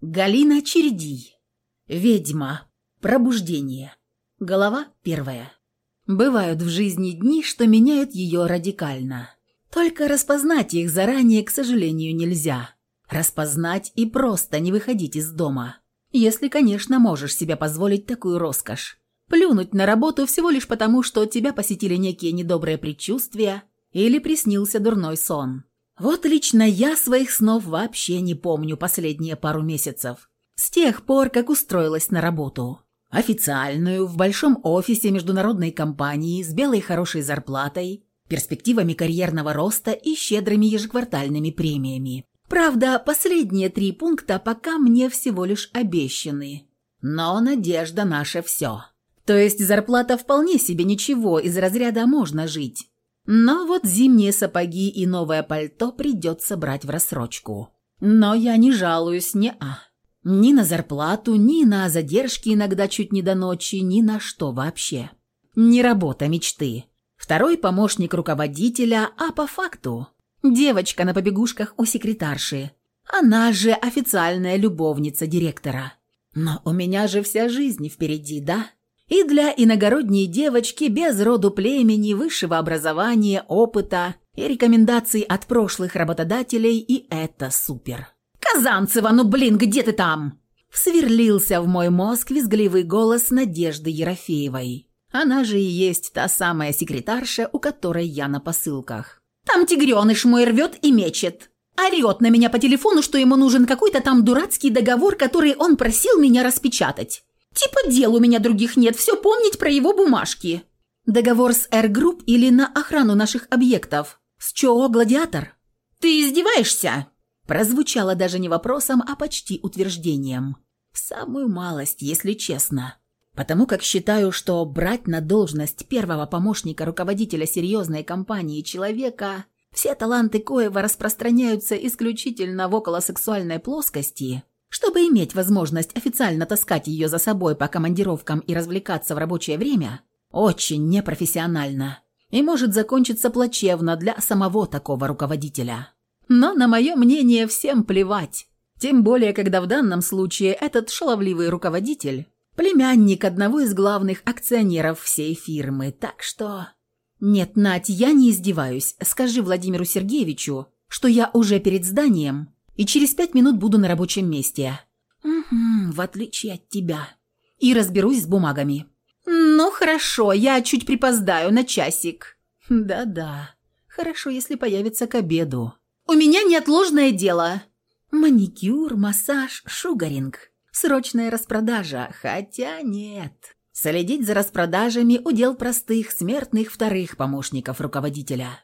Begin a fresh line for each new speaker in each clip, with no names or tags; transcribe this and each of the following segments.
Галина Чередий. Ведьма. Пробуждение. Голова первая. Бывают в жизни дни, что меняют ее радикально. Только распознать их заранее, к сожалению, нельзя. Распознать и просто не выходить из дома. Если, конечно, можешь себе позволить такую роскошь. Плюнуть на работу всего лишь потому, что тебя посетили некие недобрые предчувствия или приснился дурной сон. Вот лично я своих снов вообще не помню последние пару месяцев. С тех пор, как устроилась на работу. Официальную, в большом офисе международной компании с белой хорошей зарплатой, перспективами карьерного роста и щедрыми ежеквартальными премиями. Правда, последние три пункта пока мне всего лишь обещаны. Но надежда наша все. То есть зарплата вполне себе ничего, из разряда можно жить. Но вот зимние сапоги и новое пальто придется брать в рассрочку. Но я не жалуюсь, не-а. Ни на зарплату, ни на задержки иногда чуть не до ночи, ни на что вообще. Не работа мечты. Второй помощник руководителя, а по факту девочка на побегушках у секретарши. Она же официальная любовница директора. Но у меня же вся жизнь впереди, да? И для иногородней девочки без роду племени, высшего образования, опыта и рекомендаций от прошлых работодателей, и это супер. «Казанцева, ну блин, где ты там?» Всверлился в мой мозг визгливый голос Надежды Ерофеевой. Она же и есть та самая секретарша, у которой я на посылках. «Там тигреныш мой рвет и мечет. Орет на меня по телефону, что ему нужен какой-то там дурацкий договор, который он просил меня распечатать. Типа дел у меня других нет, все помнить про его бумажки. Договор с R-Group или на охрану наших объектов? С ЧОО «Гладиатор»? Ты издеваешься?» Прозвучало даже не вопросом, а почти утверждением. В самую малость, если честно. Потому как считаю, что брать на должность первого помощника руководителя серьезной компании человека, все таланты коего распространяются исключительно в околосексуальной плоскости, чтобы иметь возможность официально таскать ее за собой по командировкам и развлекаться в рабочее время, очень непрофессионально и может закончиться плачевно для самого такого руководителя. Но на мое мнение всем плевать. Тем более, когда в данном случае этот шаловливый руководитель – племянник одного из главных акционеров всей фирмы, так что... Нет, Надь, я не издеваюсь. Скажи Владимиру Сергеевичу, что я уже перед зданием и через пять минут буду на рабочем месте. Угу, в отличие от тебя. И разберусь с бумагами. Ну, хорошо, я чуть припоздаю на часик. Да-да, хорошо, если появится к обеду. У меня неотложное дело. Маникюр, массаж, шугаринг. Срочная распродажа, хотя нет. Следить за распродажами – удел простых, смертных вторых помощников руководителя.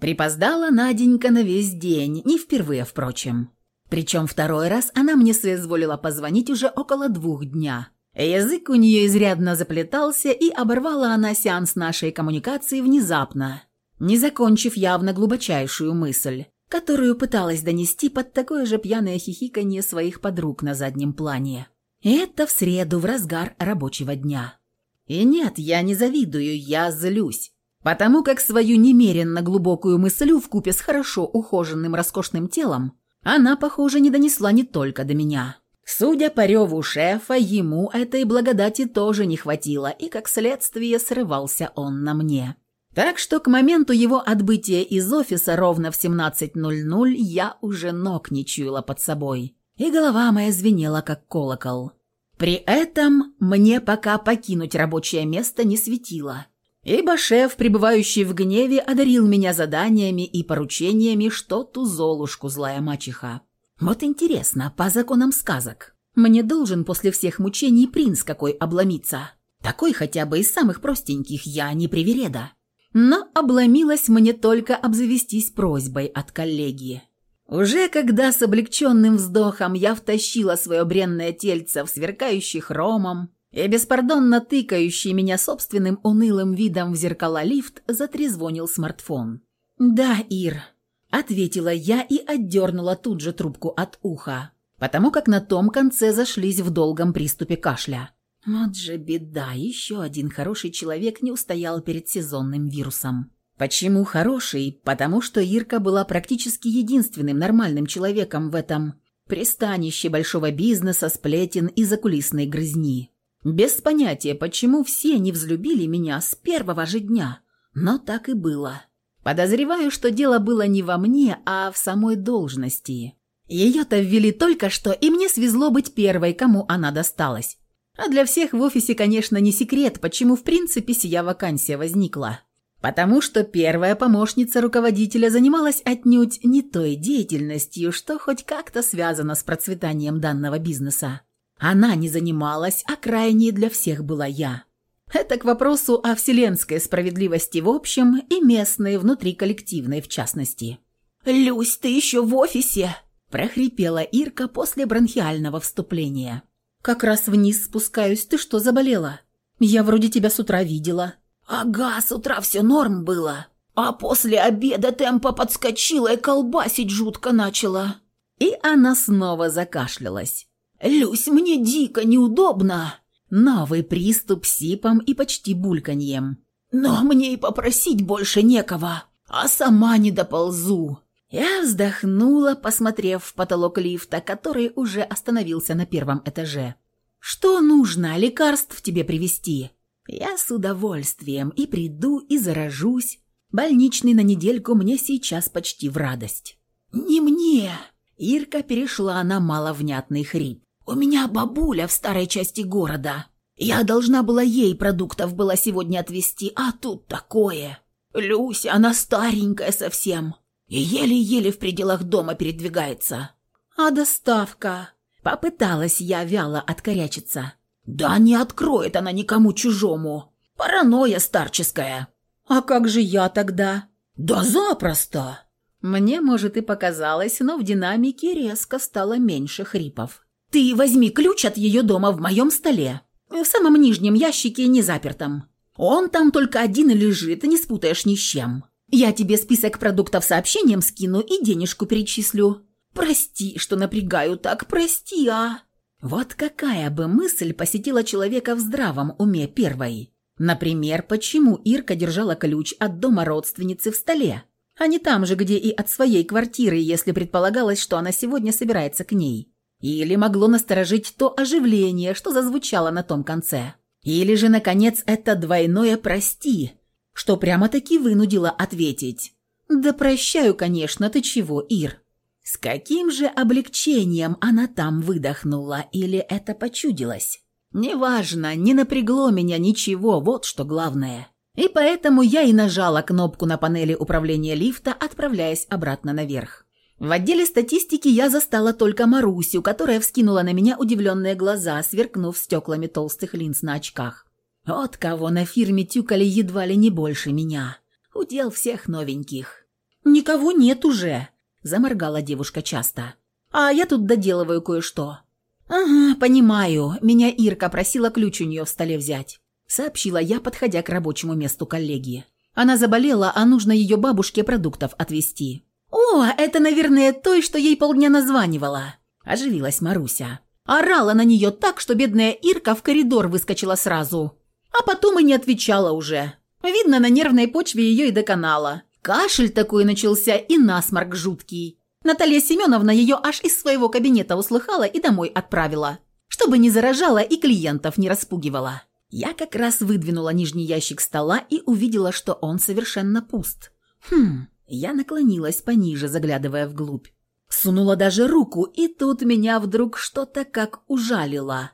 Припоздала Наденька на весь день, не впервые, впрочем. Причем второй раз она мне соизволила позвонить уже около двух дня. Язык у нее изрядно заплетался, и оборвала она сеанс нашей коммуникации внезапно, не закончив явно глубочайшую мысль, которую пыталась донести под такое же пьяное хихиканье своих подруг на заднем плане. И это в среду, в разгар рабочего дня. И нет, я не завидую, я злюсь. Потому как свою немеренно глубокую мыслю в купе с хорошо ухоженным роскошным телом она, похоже, не донесла не только до меня. Судя по реву шефа, ему этой благодати тоже не хватило, и, как следствие, срывался он на мне. Так что к моменту его отбытия из офиса ровно в 17.00 я уже ног не чуяла под собой, и голова моя звенела, как колокол. При этом мне пока покинуть рабочее место не светило ибо шеф, пребывающий в гневе, одарил меня заданиями и поручениями, что ту золушку злая мачеха. Вот интересно, по законам сказок, мне должен после всех мучений принц какой обломиться. Такой хотя бы из самых простеньких я не привереда. Но обломилась мне только обзавестись просьбой от коллеги. Уже когда с облегченным вздохом я втащила свое бренное тельце в сверкающий хромом, и беспардонно тыкающий меня собственным унылым видом в зеркала лифт затрезвонил смартфон. «Да, Ир», — ответила я и отдернула тут же трубку от уха, потому как на том конце зашлись в долгом приступе кашля. Вот же беда, еще один хороший человек не устоял перед сезонным вирусом. Почему хороший? Потому что Ирка была практически единственным нормальным человеком в этом Пристанище большого бизнеса, сплетен и закулисной грызни. Без понятия, почему все не взлюбили меня с первого же дня. Но так и было. Подозреваю, что дело было не во мне, а в самой должности. Ее-то ввели только что, и мне свезло быть первой, кому она досталась. А для всех в офисе, конечно, не секрет, почему в принципе сия вакансия возникла. Потому что первая помощница руководителя занималась отнюдь не той деятельностью, что хоть как-то связано с процветанием данного бизнеса. Она не занималась, а крайней для всех была я. Это к вопросу о вселенской справедливости в общем и местной внутриколлективной в частности. «Люсь, ты еще в офисе?» – прохрипела Ирка после бронхиального вступления. «Как раз вниз спускаюсь. Ты что, заболела? Я вроде тебя с утра видела». «Ага, с утра все норм было. А после обеда темпа подскочила и колбасить жутко начала». И она снова закашлялась. «Люсь, мне дико неудобно». Новый приступ сипом и почти бульканьем. «Но мне и попросить больше некого, а сама не доползу». Я вздохнула, посмотрев в потолок лифта, который уже остановился на первом этаже. «Что нужно? Лекарств тебе привезти?» Я с удовольствием и приду, и заражусь. Больничный на недельку мне сейчас почти в радость. Не мне. Ирка перешла на маловнятный хрип. У меня бабуля в старой части города. Я должна была ей продуктов было сегодня отвезти, а тут такое. Люся, она старенькая совсем. И еле-еле в пределах дома передвигается. А доставка? Попыталась я вяло откорячиться. «Да не откроет она никому чужому. Паранойя старческая». «А как же я тогда?» «Да запросто!» Мне, может, и показалось, но в динамике резко стало меньше хрипов. «Ты возьми ключ от ее дома в моем столе. В самом нижнем ящике, не запертом. Он там только один и лежит, не спутаешь ни с чем. Я тебе список продуктов сообщением скину и денежку перечислю. Прости, что напрягаю так, прости, а...» Вот какая бы мысль посетила человека в здравом уме первой? Например, почему Ирка держала ключ от дома родственницы в столе, а не там же, где и от своей квартиры, если предполагалось, что она сегодня собирается к ней? Или могло насторожить то оживление, что зазвучало на том конце? Или же, наконец, это двойное «прости», что прямо-таки вынудило ответить «Да прощаю, конечно, ты чего, Ир?» С каким же облегчением она там выдохнула, или это почудилось? Неважно, не напрягло меня ничего, вот что главное. И поэтому я и нажала кнопку на панели управления лифта, отправляясь обратно наверх. В отделе статистики я застала только Марусю, которая вскинула на меня удивленные глаза, сверкнув стеклами толстых линз на очках. Вот кого на фирме тюкали едва ли не больше меня. Удел всех новеньких. «Никого нет уже», Заморгала девушка часто. «А я тут доделываю кое-что». «Ага, понимаю. Меня Ирка просила ключ у нее в столе взять», сообщила я, подходя к рабочему месту коллеги. Она заболела, а нужно ее бабушке продуктов отвезти. «О, это, наверное, той, что ей полдня названивала», – оживилась Маруся. Орала на нее так, что бедная Ирка в коридор выскочила сразу. А потом и не отвечала уже. Видно, на нервной почве ее и доконала. Кашель такой начался и насморк жуткий. Наталья Семеновна ее аж из своего кабинета услыхала и домой отправила, чтобы не заражала и клиентов не распугивала. Я как раз выдвинула нижний ящик стола и увидела, что он совершенно пуст. Хм, я наклонилась пониже, заглядывая вглубь. Сунула даже руку, и тут меня вдруг что-то как ужалило.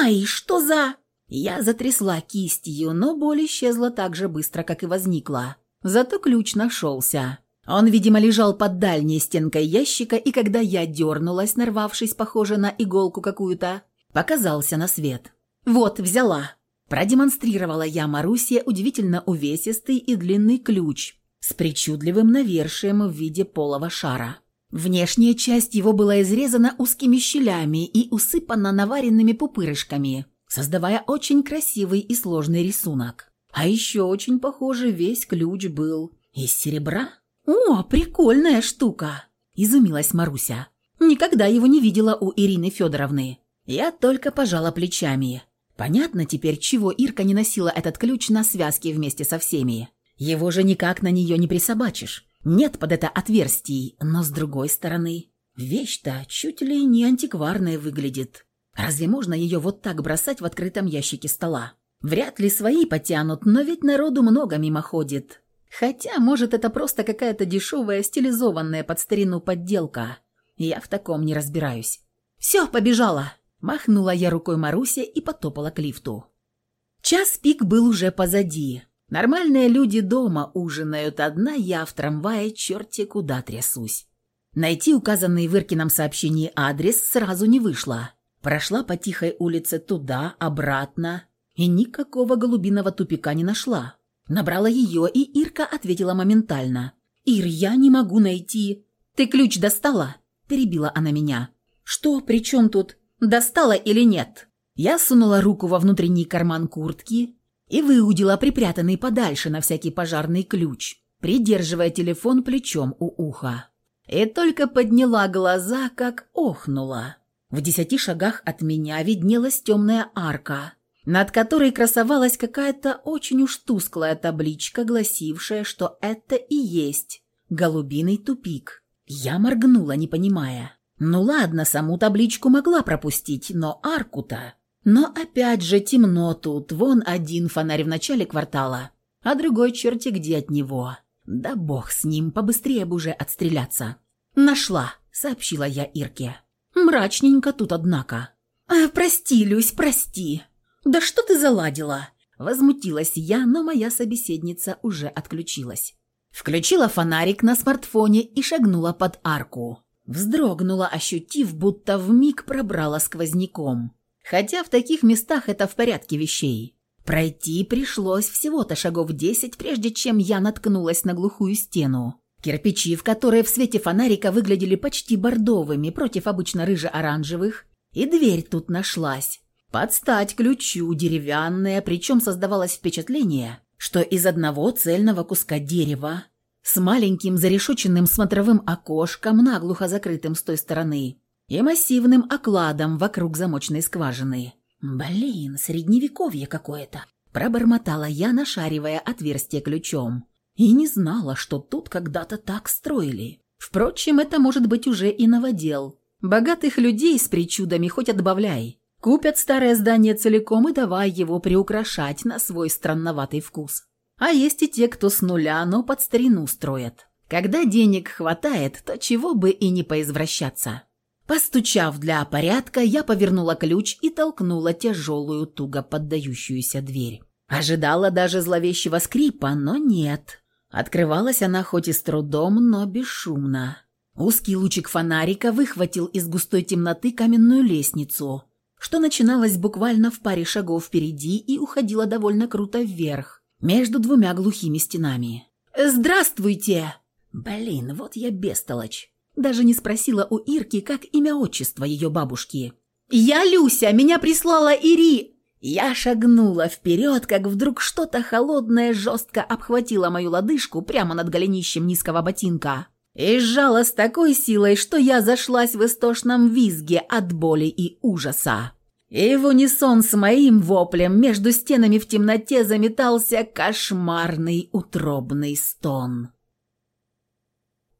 «Ай, что за...» Я затрясла кистью, но боль исчезла так же быстро, как и возникла. Зато ключ нашелся. Он, видимо, лежал под дальней стенкой ящика, и когда я дернулась, нарвавшись, похоже на иголку какую-то, показался на свет. «Вот, взяла». Продемонстрировала я Марусе удивительно увесистый и длинный ключ с причудливым навершием в виде полого шара. Внешняя часть его была изрезана узкими щелями и усыпана наваренными пупырышками, создавая очень красивый и сложный рисунок. А еще очень похоже, весь ключ был из серебра. «О, прикольная штука!» – изумилась Маруся. «Никогда его не видела у Ирины Федоровны. Я только пожала плечами. Понятно теперь, чего Ирка не носила этот ключ на связке вместе со всеми. Его же никак на нее не присобачишь. Нет под это отверстий, но с другой стороны... Вещь-то чуть ли не антикварная выглядит. Разве можно ее вот так бросать в открытом ящике стола? Вряд ли свои потянут, но ведь народу много мимо ходит. Хотя, может, это просто какая-то дешевая, стилизованная под старину подделка. Я в таком не разбираюсь. «Все, побежала!» Махнула я рукой Марусе и потопала к лифту. Час пик был уже позади. Нормальные люди дома ужинают, одна я в трамвае черти куда трясусь. Найти указанный в Иркином сообщении адрес сразу не вышло. Прошла по тихой улице туда, обратно, и никакого голубиного тупика не нашла. Набрала ее, и Ирка ответила моментально. «Ир, я не могу найти...» «Ты ключ достала?» – перебила она меня. «Что? При чем тут? Достала или нет?» Я сунула руку во внутренний карман куртки и выудила припрятанный подальше на всякий пожарный ключ, придерживая телефон плечом у уха. И только подняла глаза, как охнула. В десяти шагах от меня виднелась темная арка, над которой красовалась какая-то очень уж тусклая табличка, гласившая, что это и есть голубиный тупик. Я моргнула, не понимая. Ну ладно, саму табличку могла пропустить, но арку-то... Но опять же темно тут, вон один фонарь в начале квартала, а другой черти где от него. Да бог с ним, побыстрее бы уже отстреляться. «Нашла», — сообщила я Ирке. Мрачненько тут, однако. «А, «Прости, Люсь, прости. Да что ты заладила?» Возмутилась я, но моя собеседница уже отключилась. Включила фонарик на смартфоне и шагнула под арку. Вздрогнула, ощутив, будто вмиг пробрала сквозняком. Хотя в таких местах это в порядке вещей. Пройти пришлось всего-то шагов десять, прежде чем я наткнулась на глухую стену. Кирпичи, в которые в свете фонарика выглядели почти бордовыми против обычно рыже-оранжевых, и дверь тут нашлась. Под стать ключу, деревянная, причем создавалось впечатление, что из одного цельного куска дерева с маленьким зарешоченным смотровым окошком, наглухо закрытым с той стороны, и массивным окладом вокруг замочной скважины. «Блин, средневековье какое-то!» Пробормотала я, нашаривая отверстие ключом. И не знала, что тут когда-то так строили. Впрочем, это может быть уже и новодел. Богатых людей с причудами хоть отбавляй. Купят старое здание целиком и давай его приукрашать на свой странноватый вкус. А есть и те, кто с нуля, но под старину строят. Когда денег хватает, то чего бы и не поизвращаться. Постучав для порядка, я повернула ключ и толкнула тяжелую, туго поддающуюся дверь. Ожидала даже зловещего скрипа, но нет. Открывалась она хоть и с трудом, но бесшумно. Узкий лучик фонарика выхватил из густой темноты каменную лестницу, что начиналась буквально в паре шагов впереди и уходила довольно круто вверх, между двумя глухими стенами. «Здравствуйте!» Блин, вот я бестолочь. Даже не спросила у Ирки, как имя отчество ее бабушки. «Я Люся, меня прислала Ири...» Я шагнула вперед, как вдруг что-то холодное жестко обхватило мою лодыжку прямо над голенищем низкого ботинка и сжало с такой силой, что я зашлась в истошном визге от боли и ужаса. И в унисон с моим воплем между стенами в темноте заметался кошмарный утробный стон.